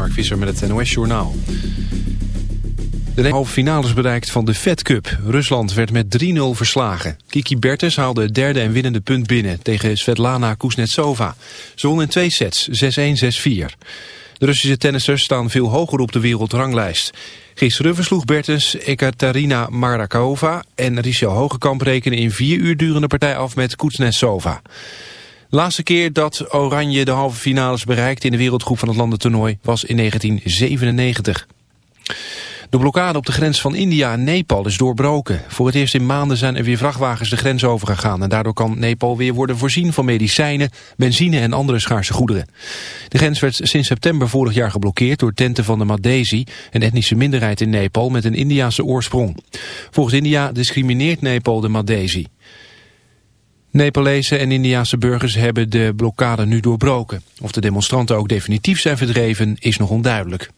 Mark Visser met het NOS Journaal. De halve finales bereikt van de Fed Cup. Rusland werd met 3-0 verslagen. Kiki Bertens haalde het derde en winnende punt binnen tegen Svetlana Kuznetsova. Ze won in twee sets, 6-1, 6-4. De Russische tennissers staan veel hoger op de wereldranglijst. Gisteren versloeg Bertens Ekaterina Marakova en Richel Hogekamp rekenen in vier uur durende partij af met Kuznetsova. Laatste keer dat Oranje de halve finales bereikt in de wereldgroep van het landentoernooi was in 1997. De blokkade op de grens van India en Nepal is doorbroken. Voor het eerst in maanden zijn er weer vrachtwagens de grens overgegaan... en daardoor kan Nepal weer worden voorzien van medicijnen, benzine en andere schaarse goederen. De grens werd sinds september vorig jaar geblokkeerd door tenten van de Madhesi... een etnische minderheid in Nepal met een Indiaanse oorsprong. Volgens India discrimineert Nepal de Madhesi. Nepalese en Indiaanse burgers hebben de blokkade nu doorbroken. Of de demonstranten ook definitief zijn verdreven is nog onduidelijk.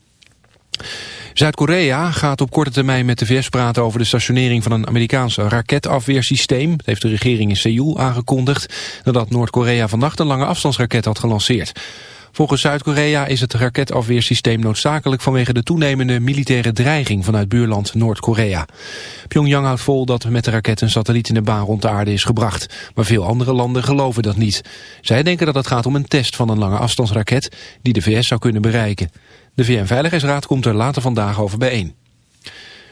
Zuid-Korea gaat op korte termijn met de VS praten over de stationering van een Amerikaans raketafweersysteem. Dat heeft de regering in Seoul aangekondigd nadat Noord-Korea vannacht een lange afstandsraket had gelanceerd. Volgens Zuid-Korea is het raketafweersysteem noodzakelijk vanwege de toenemende militaire dreiging vanuit buurland Noord-Korea. Pyongyang houdt vol dat met de raket een satelliet in de baan rond de aarde is gebracht, maar veel andere landen geloven dat niet. Zij denken dat het gaat om een test van een lange afstandsraket die de VS zou kunnen bereiken. De VN-veiligheidsraad komt er later vandaag over bijeen.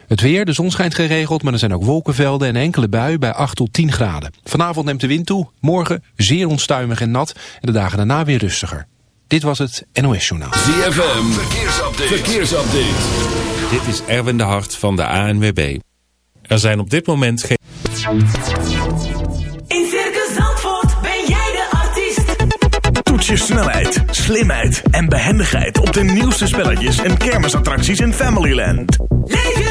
Het weer, de zon schijnt geregeld, maar er zijn ook wolkenvelden en enkele buien bij 8 tot 10 graden. Vanavond neemt de wind toe, morgen zeer onstuimig en nat en de dagen daarna weer rustiger. Dit was het NOS Journaal. ZFM, verkeersupdate. verkeersupdate. Dit is Erwin de Hart van de ANWB. Er zijn op dit moment geen... In Circus Zandvoort ben jij de artiest. Toets je snelheid, slimheid en behendigheid op de nieuwste spelletjes en kermisattracties in Familyland. Leef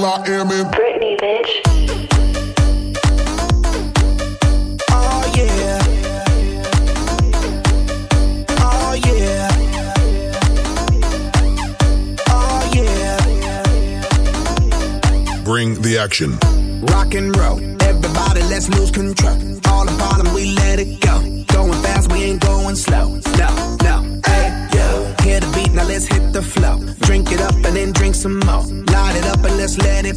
with Will I Am in Britney, bitch. Oh yeah. Oh yeah. Oh yeah. Bring the action. Rock and roll. Everybody, let's lose control. All the bottom, we let it go.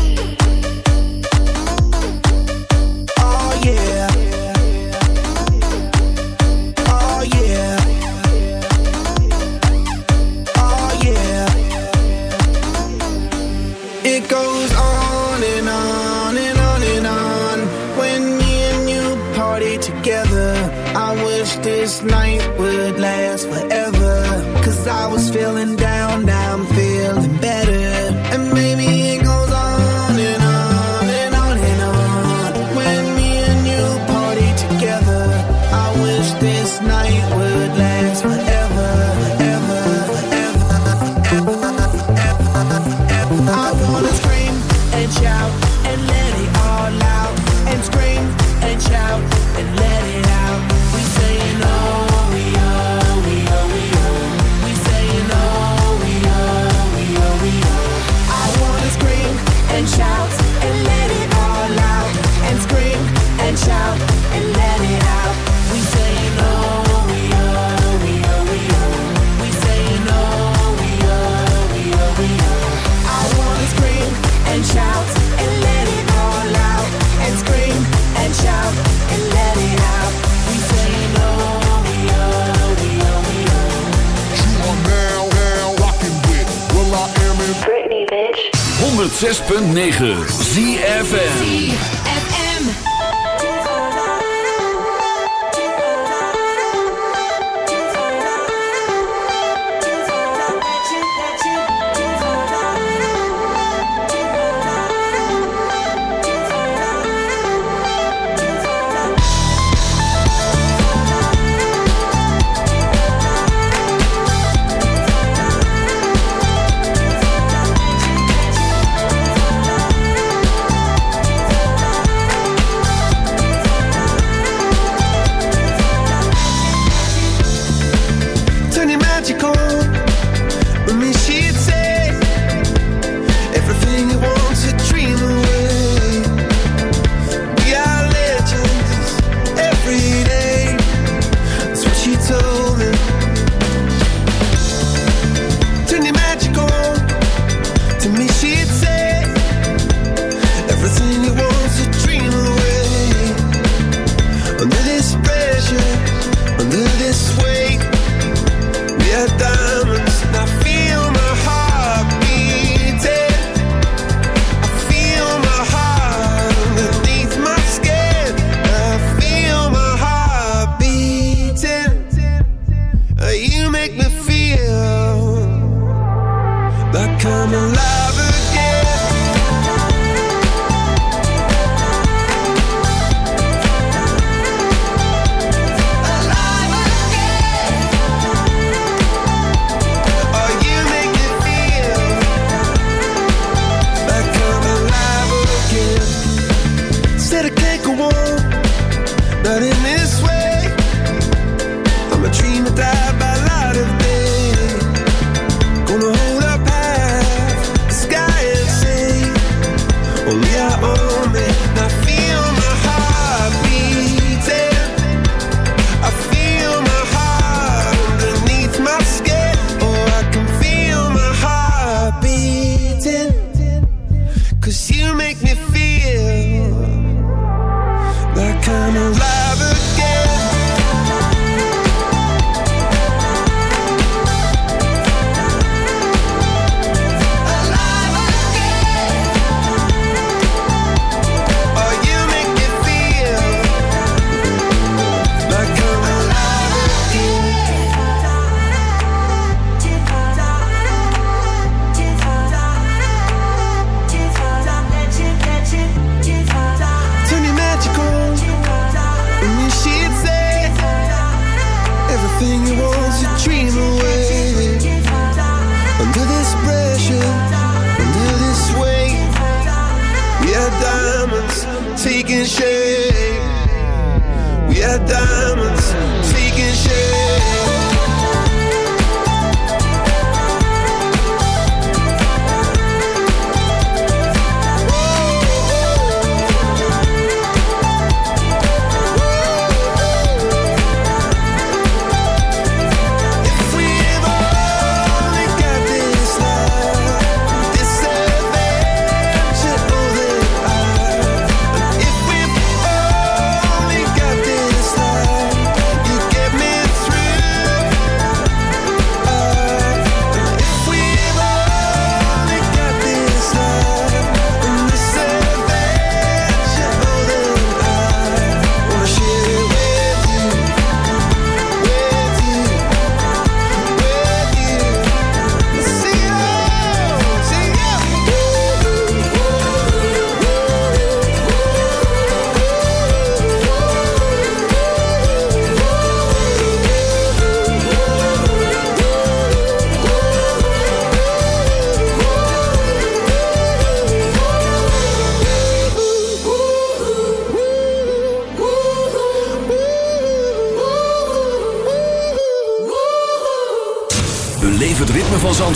in. We are done.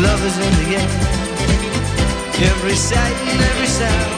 Love is in the air. Every sight and every sound.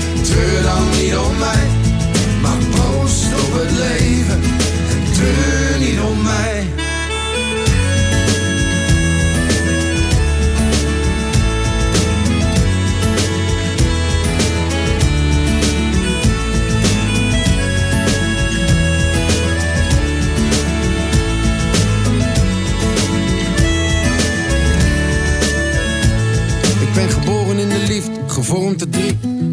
Treur dan niet om mij, maar post op het leven. En niet om mij. Ik ben geboren in de liefde, gevormd te drie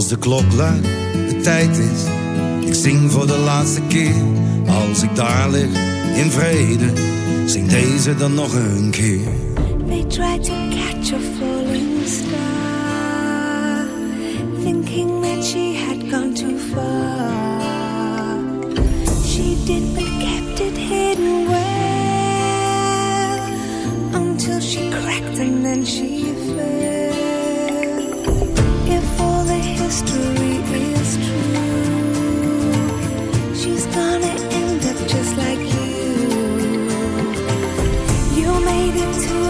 als de klok luidt, de tijd is. Ik zing voor de laatste keer. Als ik daar lig, in vrede. Zing deze dan nog een keer. They tried to catch a falling star, thinking that she had gone too far. She did, it to